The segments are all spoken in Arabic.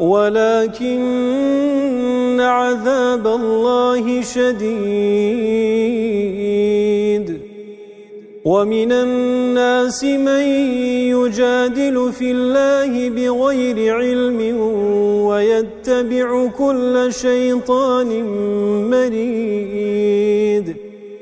ولكن عذاب الله شديد. ومن الناس من يجادل في الله بغير علم ويتبع كل شيطان مريد.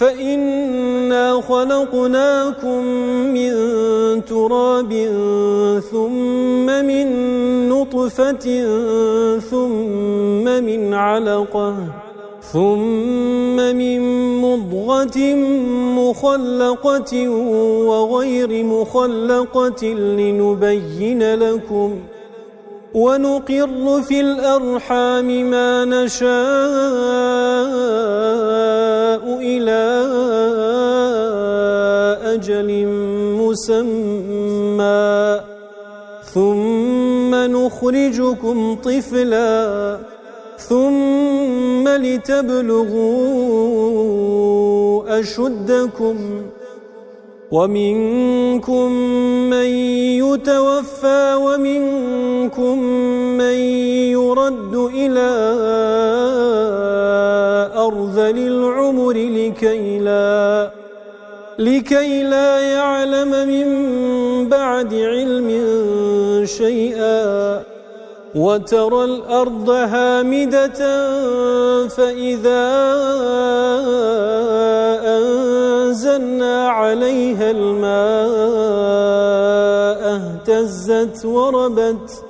فإنا خلقناكم من تراب ثم من نطفة ثم من علقة ثم من مضغة مخلقة وغير مخلقة لنبين لكم ونقر في الأرحام ما نشاء إلى أجل مسمى. ثم نخرجكم طفلا. ثم لتبلغوا أشدكم. ومنكم من يتوفى ومنكم من يرد إلى أرذل العمر لكي لا لكي لا يعلم من بعد علم شيئا. وترى الأرض هامدة فإذا أنزلنا عليها الماء اهتزت وربت.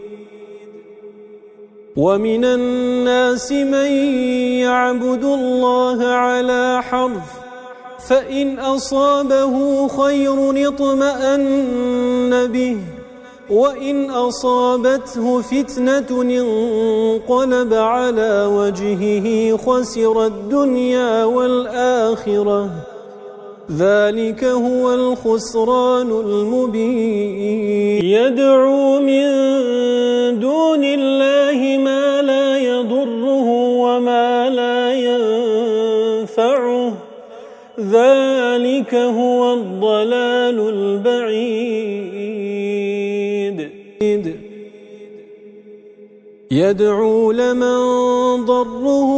ومن الناس من يعبد الله على حرف فإن أصابه خير اطمأن به وإن أصابته فتنة انقلب على وجهه خسر الدنيا والآخرة. ذلك هو الخسران المبين. يدعو من دون الله ما لا يضره وما لا يضره ذلك هو الضلال البعيد. يدعو لمن ضره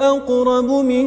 أقرب من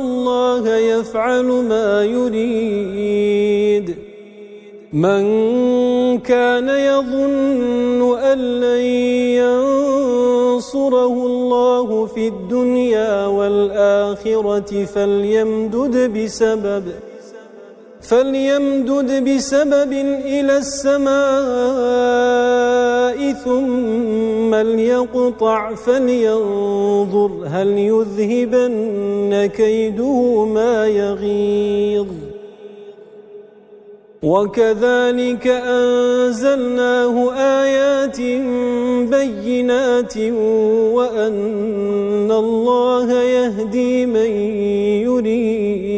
الله يفعل ما يريد. من كان يظن أن لن ينصره الله في الدنيا والآخرة فليمدد بسبب فليمدد بسبب إلى السماء ثم ليقطع فلينظر هل يذهبن كيده ما يغيظ. وكذلك أنزلناه آيات بينات وأن الله يهدي من يريد.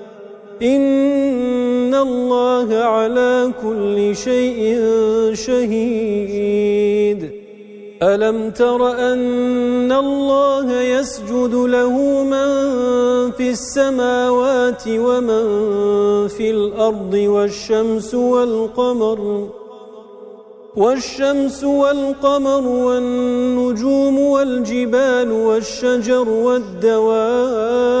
إن الله على كل شيء شهيد. ألم تر أن الله يسجد له من في السماوات ومن في الأرض والشمس والقمر والشمس والقمر والنجوم والجبال والشجر والدواب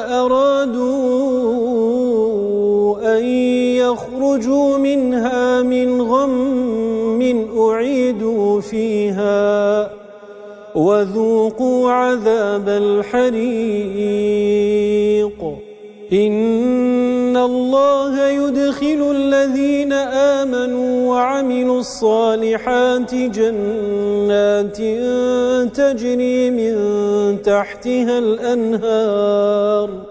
يخرجوا منها من غم أعيدوا فيها وذوقوا عذاب الحريق. إن الله يدخل الذين آمنوا وعملوا الصالحات جنات تجري من تحتها الأنهار.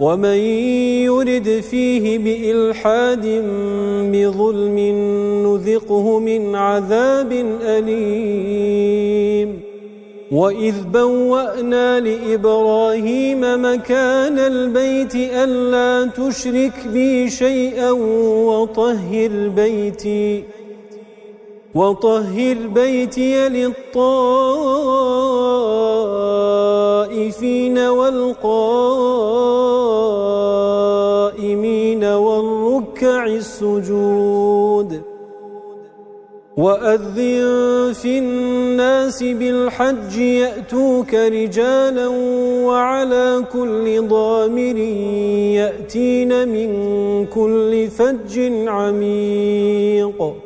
ومن يرد فيه بإلحاد بظلم نذقه من عذاب أليم. وَإِذْ بَوَّأْنَا لِإِبْرَاهِيمَ مَكَانَ الْبَيْتِ أَلَّا تُشْرِكْ بِي شَيْئًا وَطَهِّرْ بَيْتِي وَطَهِّرْ بَيْتِيَ لِلطَّائِفِينَ وَالْقَائِمِينَ. وَالرُّكَّعِ السُّجُودِ. وَأَذِّن فِي النَّاسِ بِالْحَجِّ يَأْتُوكَ رِجَالًا وَعَلَى كُلِّ ضَامِرٍ يَأْتِينَ مِنْ كُلِّ فَجٍّ عَمِيقٍ.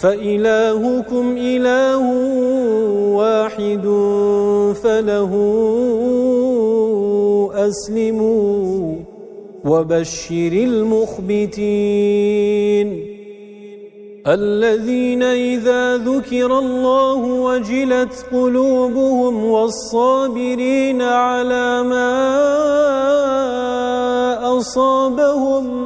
فإلهكم إله واحد فله أسلموا وبشر المخبتين الذين إذا ذكر الله وجلت قلوبهم والصابرين على ما أصابهم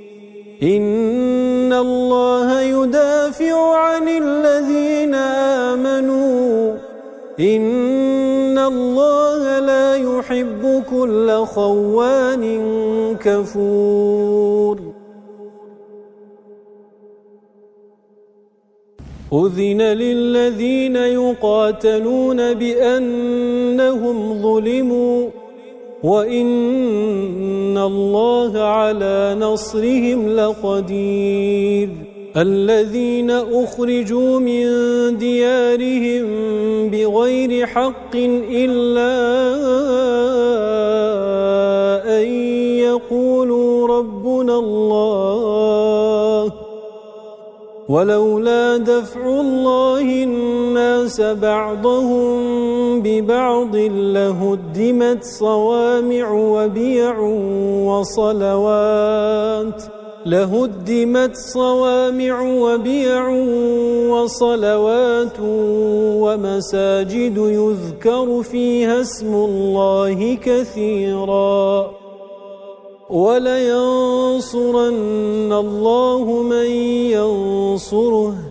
إن الله يدافع عن الذين آمنوا. إن الله لا يحب كل خوان كفور. أذن للذين يقاتلون بأنهم ظلموا. وَإِنَّ اللَّهَ عَلَى نَصْرِهِمْ لَقَدِيرٌ الَّذِينَ أُخْرِجُوا مِنْ دِيَارِهِمْ بِغَيْرِ حَقٍّ إِلَّا أَنْ يَقُولُوا رَبُّنَا اللَّهُ وَلَوْلَا دَفْعُ اللَّهِ النَّاسَ بَعْضَهُمْ بِبَعْضٍ لَهُدِّمَتْ صَوَامِعُ وَبِيَعٌ وَصَلَوَاتٌ لهدمت صوامع وبيع وصلوات ومساجد يذكر فيها اسم الله كثيرا. ولينصرن الله من ينصره.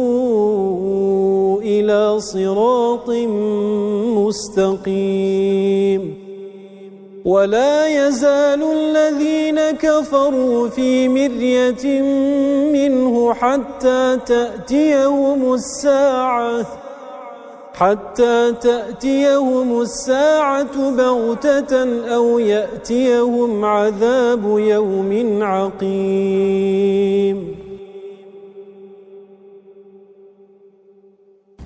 إِلَى صِرَاطٍ مُسْتَقِيمٍ. ولا يزال الذين كفروا في مرية منه حتى تأتيهم الساعة حتى تأتيهم الساعة بغتة أو يأتيهم عذاب يوم عقيم.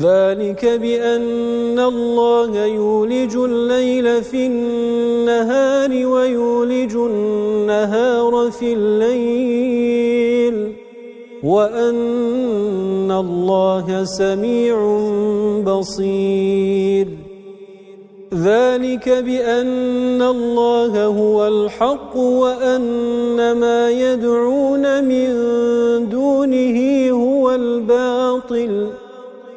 ذلك بأن الله يولج الليل في النهار ويولج النهار في الليل وأن الله سميع بصير. ذلك بأن الله هو الحق وأن ما يدعون من دونه هو الباطل.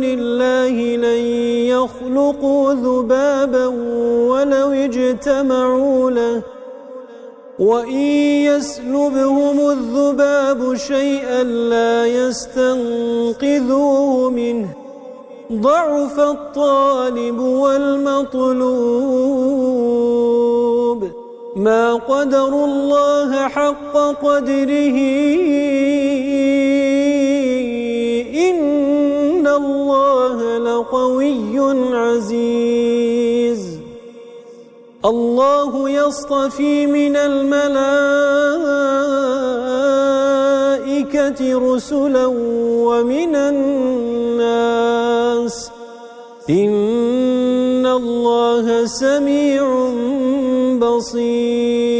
دون الله لن يخلقوا ذبابا ولو اجتمعوا له وإن يسلبهم الذباب شيئا لا يستنقذوه منه ضعف الطالب والمطلوب ما قدر الله حق قدره إن الله لقوي عزيز. الله يصطفي من الملائكة رسلا ومن الناس. إن الله سميع بصير.